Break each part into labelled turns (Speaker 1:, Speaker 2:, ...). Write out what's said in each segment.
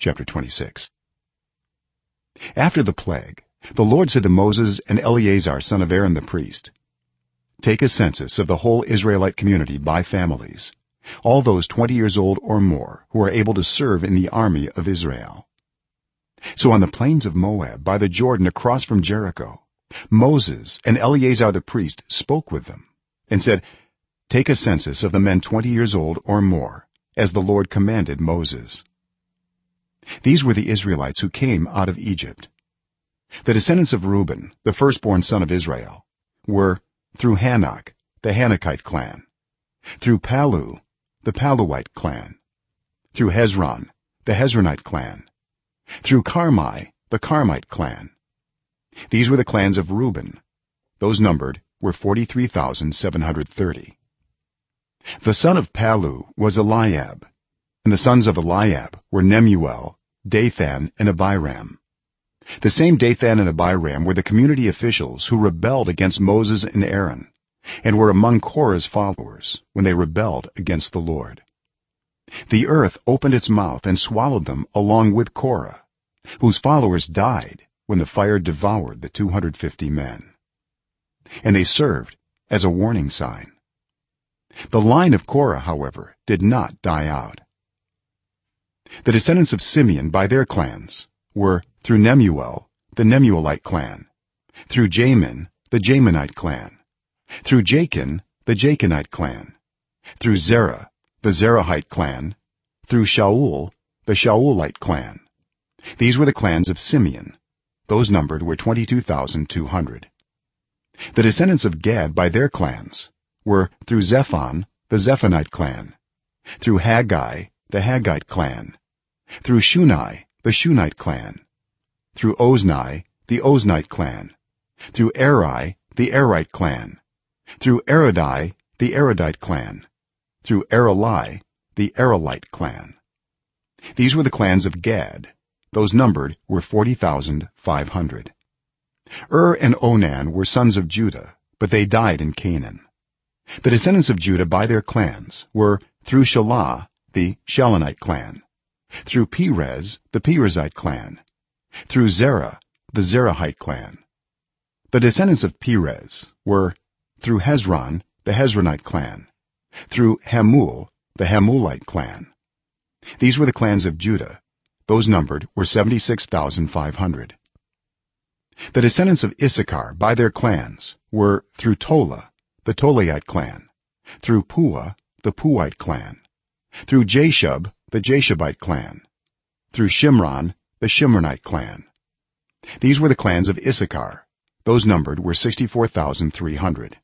Speaker 1: chapter 26 after the plague the lord said to moses and eleazar son of aaron the priest take a census of the whole israelite community by families all those 20 years old or more who are able to serve in the army of israel. So on the plains of moab by the jordan across from jericho moses and eleazar the priest spoke with them and said take a census of the men 20 years old or more as the lord commanded moses these were the israelites who came out of egypt. The descendants of reuben the firstborn son of israel were through hanok the hanokite clan through pallu the palluite clan through hezron the hezronite clan through carmi the carmite clan. These were the clans of reuben. Those numbered were 43730 the son of pallu was eliab and the sons of eliab were nemuel dathan and abiram. The same dathan and abiram were the community officials who rebelled against moses and aaron and were among korah's followers when they rebelled against the lord. The earth opened its mouth and swallowed them along with korah whose followers died when the fire devoured the 250 men. And they served as a warning sign. The line of korah however did not die out the descendants of simeon by their clans were through nemuel the nemuelite clan through jamin the jaminite clan through jachin the jachinite clan through zerah the zerahite clan through shaul the shaulite clan. These were the clans of simeon. Those numbered were 22200 the descendants of gad by their clans were through zephon the zephonite clan through haggai the haggite clan through shunai the shunite clan. Through ozni the oznite clan. Through eri the erite clan. Through arodi the arodite clan. Through areli the arelite clan. These were the clans of gad. Those numbered were 40500 ur and onan were sons of judah but they died in canaan. The descendants of judah by their clans were through shelah the shelanite clan through perez the perezite clan. Through zerah the zerahite clan. The descendants of perez were through hezron the hezronite clan. Through hamul the hamulite clan. These were the clans of judah. Those numbered were 76500 the descendants of issachar by their clans were through tola the tolaite clan. Through puah the puite clan. Through jashub the jashubite clan through shimron the shimronite clan. These were the clans of issachar. Those numbered were 64300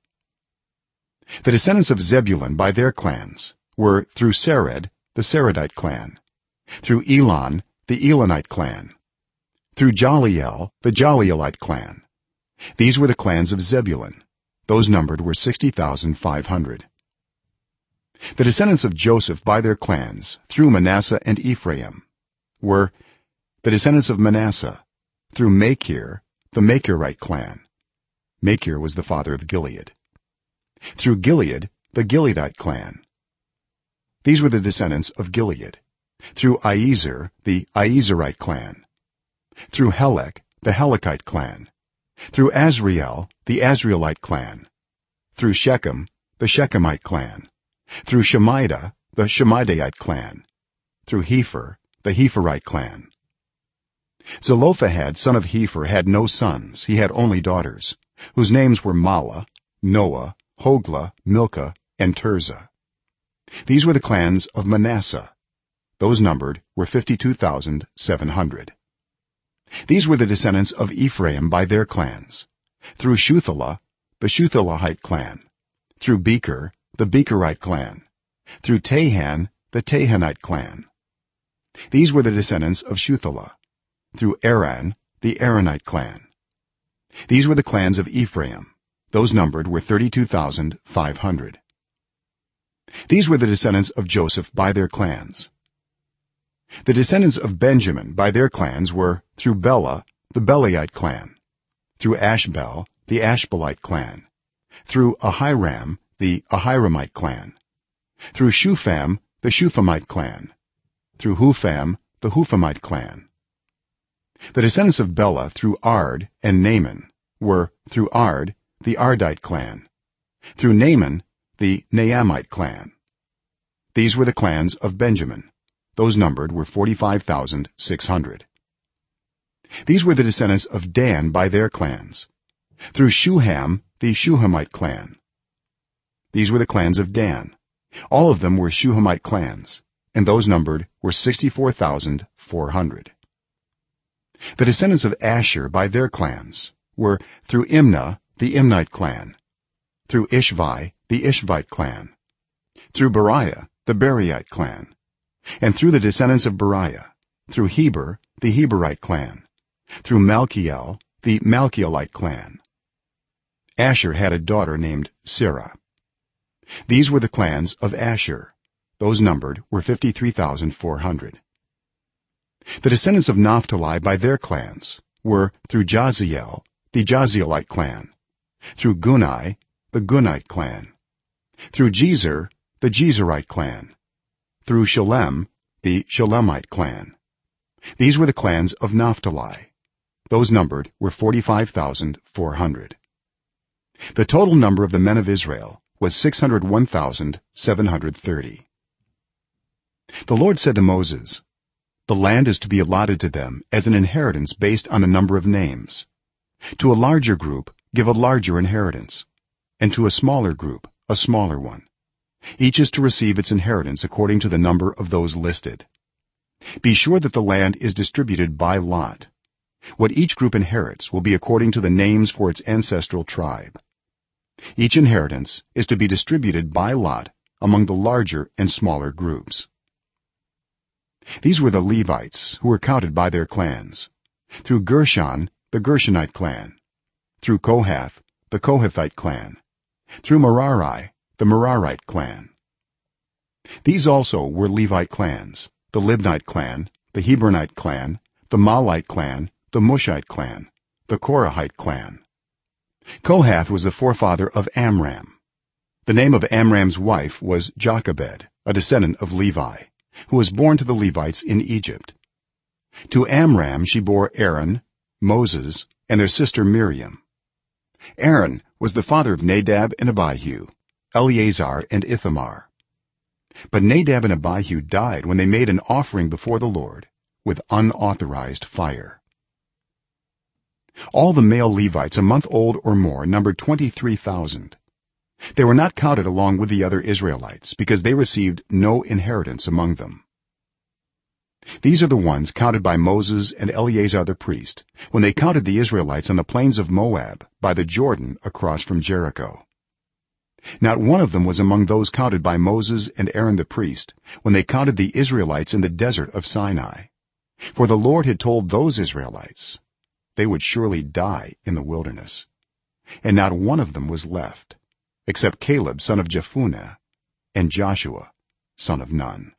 Speaker 1: the descendants of zebulun by their clans were through sered the seredite clan through elon the elonite clan through jahleel the jahleelite clan. These were the clans of zebulun. Those numbered were 60500 the descendants of joseph by their clans through manasseh and ephraim were the descendants of manasseh through makir the makirite clan. Makir was the father of gilead. Through gilead the gileadite clan. These were the descendants of gilead. Through iezer the iezerite clan. Through helek the helekite clan. Through asriel the asrielite clan. Through shechem the shechemite clan through shemida the shemidaite clan. Through Hepher the Hepherite clan. Zelophehad son of Hepher had no sons. He had only daughters whose names were Mahlah noah Hoglah milkah and tirzah. These were the clans of manasseh. Those numbered were 52700 these were the descendants of ephraim by their clans. Through shuthelah the shuthelahite clan. Through beker the bekerite clan through tahan the tahanite clan. These were the descendants of shuthelah through aran the aranite clan. These were the clans of ephraim. Those numbered were 32500 these were the descendants of joseph by their clans. The descendants of benjamin by their clans were through bela the belaite clan through ashbel the ashbelite clan through ahiram the ahiramite clan. Through shupham the shuphamite clan. Through hupham the huphamite clan. The descendants of bela through ard and naaman were through ard the ardite clan. Through naaman the naamite clan. These were the clans of benjamin. Those numbered were 45600 these were the descendants of dan by their clans. Through shuham the shuhamite clan these were the clans of dan. All of them were shuhamite clans and those numbered were 64400 the descendants of asher by their clans were through imnah the imnite clan through ishvi the ishvite clan through beriah the beriite clan and through the descendants of beriah through heber the heberite clan through malkiel the malkielite clan. Asher had a daughter named serah these were the clans of asher. Those numbered were 53400 the descendants of naphtali by their clans were through jahzeel the jahzeelite clan through guni the gunite clan through jezer the jezerite clan through shalem the shalemite clan. These were the clans of naphtali. Those numbered were 45400 the total number of the men of israel was 601730 the lord said to moses the land is to be allotted to them as an inheritance based on the number of names. To a larger group give a larger inheritance and to a smaller group a smaller one. Each is to receive its inheritance according to the number of those listed. Be sure that the land is distributed by lot. What each group inherits will be according to the names for its ancestral tribe each inheritance is to be distributed by lot among the larger and smaller groups. These were the levites who were counted by their clans. Through gershon the gershonite clan. Through kohath the kohathite clan. Through merari the merarite clan. These also were levite clans the libnite clan the hebronite clan the mahlite clan the mushite clan the korahite clan kohath was the forefather of amram. The name of amram's wife was jochebed a descendant of levi who was born to the levites in egypt. To amram she bore aaron moses and their sister miriam. Aaron was the father of nadab and abihu eleazar and ithamar. But nadab and abihu died when they made an offering before the lord with unauthorized fire all the male levites a month old or more numbered 23000 they were not counted along with the other israelites because they received no inheritance among them. These are the ones counted by moses and eleazar the priest when they counted the israelites on the plains of moab by the jordan across from jericho. Not one of them was among those counted by moses and aaron the priest when they counted the israelites in the desert of sinai. For the lord had told those israelites they would surely die in the wilderness. And not one of them was left except caleb son of jephunneh and joshua son of nun